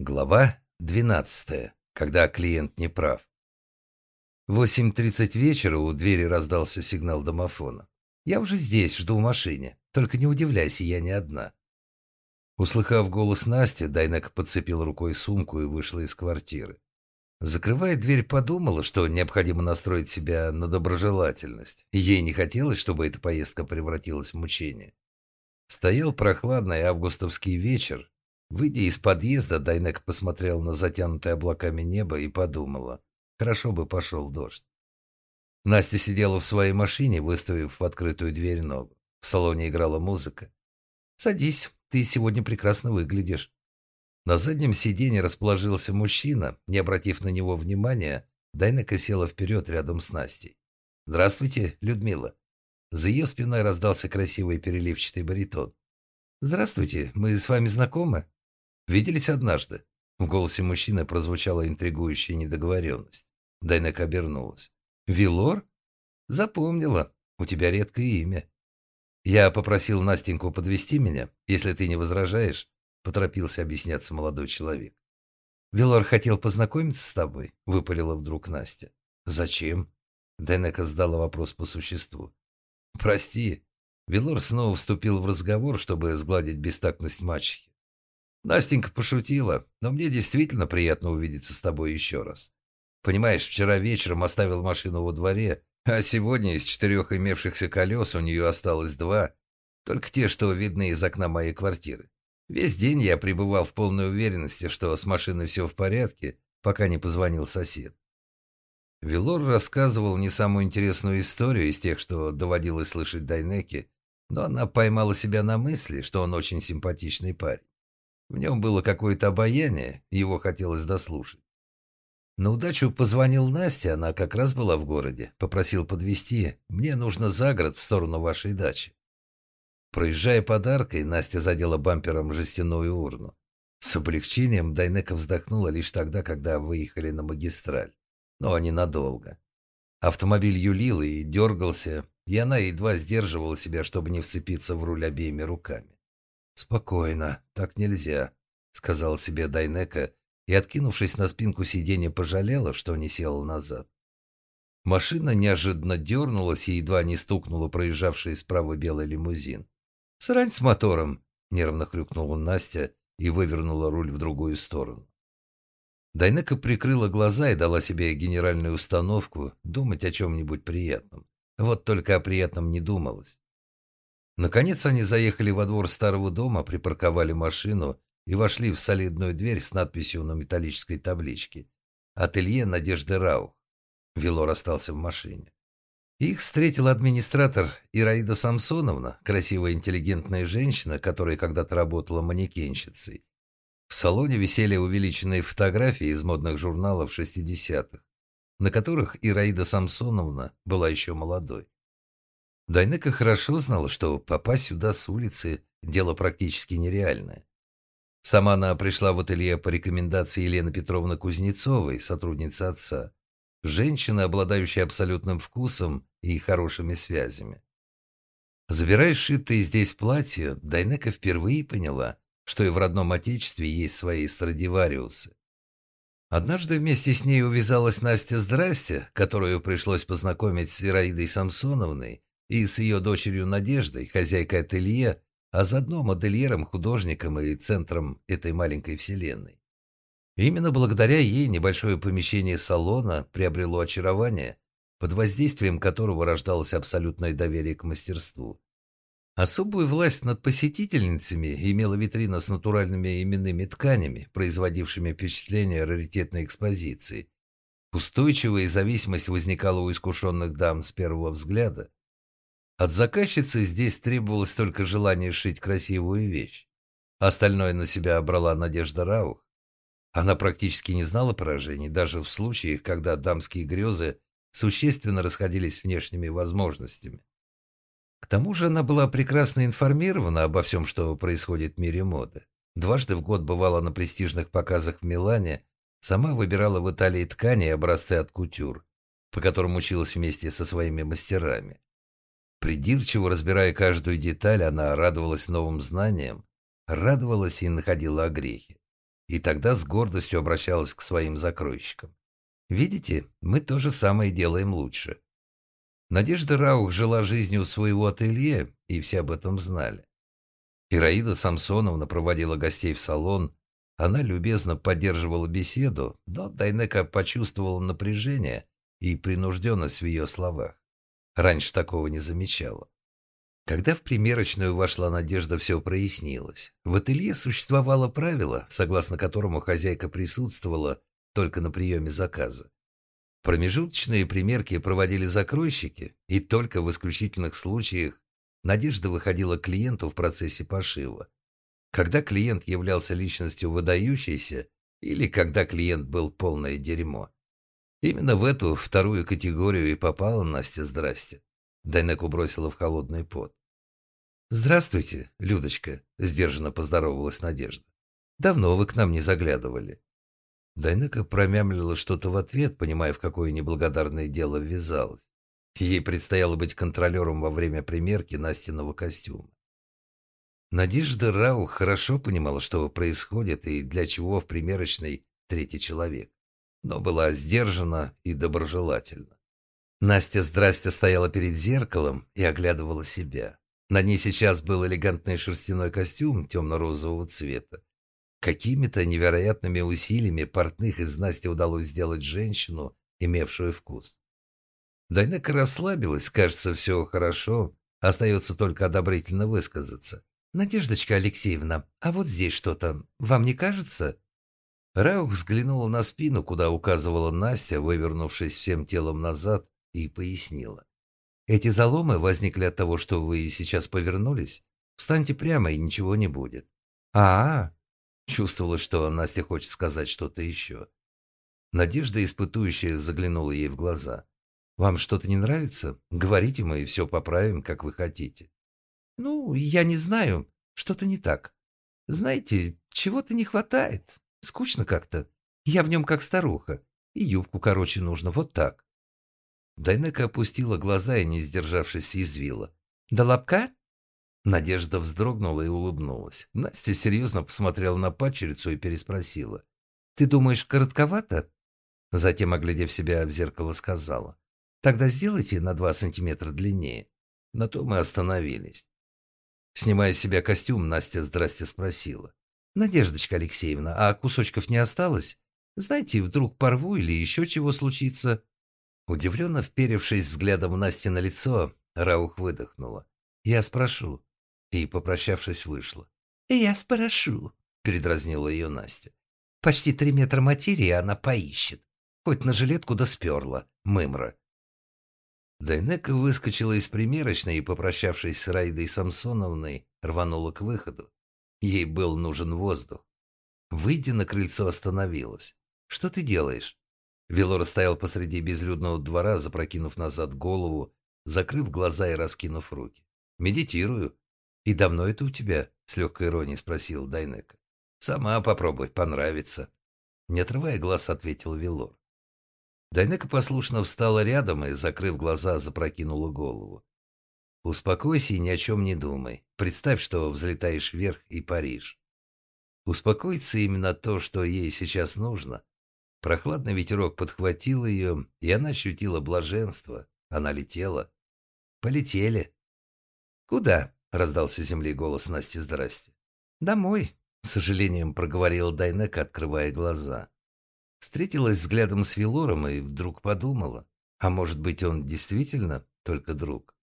Глава 12. Когда клиент не прав. В 8.30 вечера у двери раздался сигнал домофона. «Я уже здесь, жду в машине. Только не удивляйся, я не одна». Услыхав голос Насти, Дайнека подцепил рукой сумку и вышла из квартиры. Закрывая дверь, подумала, что необходимо настроить себя на доброжелательность. Ей не хотелось, чтобы эта поездка превратилась в мучение. Стоял прохладный августовский вечер, Выйдя из подъезда, Дайнек посмотрел на затянутое облаками небо и подумала, хорошо бы пошел дождь. Настя сидела в своей машине, выставив в открытую дверь ногу. В салоне играла музыка. «Садись, ты сегодня прекрасно выглядишь». На заднем сиденье расположился мужчина. Не обратив на него внимания, Дайнека села вперед рядом с Настей. «Здравствуйте, Людмила». За ее спиной раздался красивый переливчатый баритон. «Здравствуйте, мы с вами знакомы?» Виделись однажды?» В голосе мужчины прозвучала интригующая недоговоренность. Дайнек обернулась. «Вилор? Запомнила. У тебя редкое имя». «Я попросил Настеньку подвести меня, если ты не возражаешь», поторопился объясняться молодой человек. «Вилор хотел познакомиться с тобой», выпалила вдруг Настя. «Зачем?» Дайнека задала вопрос по существу. «Прости». Вилор снова вступил в разговор, чтобы сгладить бестактность мачехи. Настенька пошутила, но мне действительно приятно увидеться с тобой еще раз. Понимаешь, вчера вечером оставил машину во дворе, а сегодня из четырех имевшихся колес у нее осталось два, только те, что видны из окна моей квартиры. Весь день я пребывал в полной уверенности, что с машиной все в порядке, пока не позвонил сосед. Велор рассказывал не самую интересную историю из тех, что доводилось слышать Дайнеке, но она поймала себя на мысли, что он очень симпатичный парень. В нем было какое-то обаяние, его хотелось дослушать. На удачу позвонил Насте, она как раз была в городе. Попросил подвезти. Мне нужно за город в сторону вашей дачи. Проезжая подаркой, Настя задела бампером жестяную урну. С облегчением Дайнека вздохнула лишь тогда, когда выехали на магистраль. Но ненадолго. Автомобиль юлил и дергался, и она едва сдерживала себя, чтобы не вцепиться в руль обеими руками. «Спокойно, так нельзя», — сказал себе Дайнека и, откинувшись на спинку сиденья, пожалела, что не села назад. Машина неожиданно дернулась и едва не стукнула проезжавший справа белый лимузин. «Срань с мотором!» — нервно хрюкнула Настя и вывернула руль в другую сторону. Дайнека прикрыла глаза и дала себе генеральную установку думать о чем-нибудь приятном. Вот только о приятном не думалось. Наконец они заехали во двор старого дома, припарковали машину и вошли в солидную дверь с надписью на металлической табличке «Ателье Надежды Раух». Велор остался в машине. Их встретила администратор Ираида Самсоновна, красивая интеллигентная женщина, которая когда-то работала манекенщицей. В салоне висели увеличенные фотографии из модных журналов 60-х, на которых Ираида Самсоновна была еще молодой. Дайнека хорошо знала, что попасть сюда с улицы – дело практически нереальное. Сама она пришла в ателье по рекомендации Елены Петровны Кузнецовой, сотрудницы отца. Женщина, обладающая абсолютным вкусом и хорошими связями. Забирая сшитые здесь платья, Дайнека впервые поняла, что и в родном отечестве есть свои страдивариусы. Однажды вместе с ней увязалась Настя Здрасте, которую пришлось познакомить с Ираидой Самсоновной, и с ее дочерью Надеждой, хозяйкой ателье, а заодно модельером, художником и центром этой маленькой вселенной. Именно благодаря ей небольшое помещение салона приобрело очарование, под воздействием которого рождалось абсолютное доверие к мастерству. Особую власть над посетительницами имела витрина с натуральными именными тканями, производившими впечатление раритетной экспозиции. Устойчивая зависимость возникала у искушенных дам с первого взгляда. От заказчицы здесь требовалось только желание шить красивую вещь. Остальное на себя брала Надежда Раух. Она практически не знала поражений, даже в случаях, когда дамские грезы существенно расходились с внешними возможностями. К тому же она была прекрасно информирована обо всем, что происходит в мире моды. Дважды в год бывала на престижных показах в Милане, сама выбирала в Италии ткани и образцы от кутюр, по которым училась вместе со своими мастерами. Придирчиво разбирая каждую деталь, она радовалась новым знаниям, радовалась и находила огрехи. и тогда с гордостью обращалась к своим закройщикам. «Видите, мы то же самое делаем лучше». Надежда Раух жила жизнью своего ателье, и все об этом знали. Ираида Самсоновна проводила гостей в салон, она любезно поддерживала беседу, но Дайнека почувствовала напряжение и принужденность в ее словах. Раньше такого не замечала. Когда в примерочную вошла Надежда, все прояснилось. В ателье существовало правило, согласно которому хозяйка присутствовала только на приеме заказа. Промежуточные примерки проводили закройщики, и только в исключительных случаях Надежда выходила к клиенту в процессе пошива. Когда клиент являлся личностью выдающейся или когда клиент был полное дерьмо. Именно в эту вторую категорию и попала Настя «Здрасте». Дайнеку бросила в холодный пот. «Здравствуйте, Людочка», — сдержанно поздоровалась Надежда. «Давно вы к нам не заглядывали». Дайнека промямлила что-то в ответ, понимая, в какое неблагодарное дело ввязалась. Ей предстояло быть контролером во время примерки Настиного костюма. Надежда Рау хорошо понимала, что происходит и для чего в примерочной третий человек, но была сдержана и доброжелательна. Настя здрасте стояла перед зеркалом и оглядывала себя. На ней сейчас был элегантный шерстяной костюм темно-розового цвета. Какими-то невероятными усилиями портных из Насти удалось сделать женщину, имевшую вкус. Дайнека расслабилась, кажется, все хорошо, остается только одобрительно высказаться. «Надеждочка Алексеевна, а вот здесь что-то, вам не кажется?» Раух взглянула на спину, куда указывала Настя, вывернувшись всем телом назад, и пояснила. Эти заломы возникли от того, что вы сейчас повернулись. Встаньте прямо, и ничего не будет. А, -а, -а. чувствовала, что Настя хочет сказать что-то еще. Надежда испытующая заглянула ей в глаза. Вам что-то не нравится? Говорите, мы все поправим, как вы хотите. Ну, я не знаю, что-то не так. Знаете, чего-то не хватает. Скучно как-то. Я в нем как старуха. И юбку короче нужно, вот так. Дайнека опустила глаза и, не сдержавшись, извила. «До лобка?» Надежда вздрогнула и улыбнулась. Настя серьезно посмотрела на падчерицу и переспросила. «Ты думаешь, коротковато?» Затем, оглядев себя в зеркало, сказала. «Тогда сделайте на два сантиметра длиннее». На то мы остановились. Снимая с себя костюм, Настя здрасте спросила. «Надеждочка Алексеевна, а кусочков не осталось? Знаете, вдруг порву или еще чего случится?» Удивленно вперевшись взглядом Насти на лицо, Раух выдохнула. «Я спрошу». И, попрощавшись, вышла. «Я спрошу», — передразнила ее Настя. «Почти три метра материи она поищет. Хоть на жилетку да сперла, мымра». Дайнека выскочила из примерочной и, попрощавшись с Райдой Самсоновной, рванула к выходу. Ей был нужен воздух. Выйдя на крыльцо, остановилась. «Что ты делаешь?» Велора стоял посреди безлюдного двора, запрокинув назад голову, закрыв глаза и раскинув руки. «Медитирую». «И давно это у тебя?» — с легкой иронией спросил Дайнека. «Сама попробуй, понравится». Не отрывая глаз, ответил Велор. Дайнека послушно встала рядом и, закрыв глаза, запрокинула голову. «Успокойся и ни о чем не думай. Представь, что взлетаешь вверх и паришь. Успокоиться именно то, что ей сейчас нужно, Прохладный ветерок подхватил ее, и она ощутила блаженство. Она летела. Полетели. «Куда?» — раздался земли голос Насти «Здрасте». «Домой», — с сожалением проговорила Дайнека, открывая глаза. Встретилась взглядом с Вилором и вдруг подумала, а может быть он действительно только друг.